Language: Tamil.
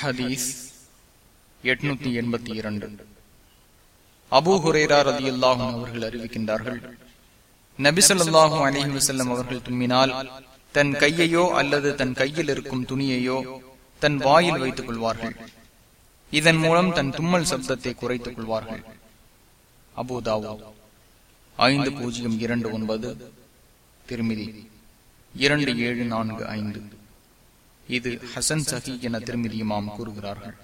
ஹதீஸ் எட்நூத்தி எண்பத்தி இரண்டு. அபூஹுரேரா ரதி அல்லாஹும் அவர்கள் அறிவிக்கின்றார்கள் நபிசல்லாஹும் அலிஹி வசல்லம் அவர்கள் தும்மினால் தன் கையையோ அல்லது தன் கையில் இருக்கும் துணியையோ தன் வாயில் வைத்துக் கொள்வார்கள். இதன் மூலம் தன் தும்மல் சப்தத்தை குறைத்துக் கொள்வார்கள். அபுதாவோ ஐந்து பூஜ்ஜியம் இரண்டு ஒன்பது திருமிதி இரண்டு ஏழு நான்கு ஐந்து. இது ஹசன் சஹி என திருமதியுமாம் கூறுகிறார்கள்.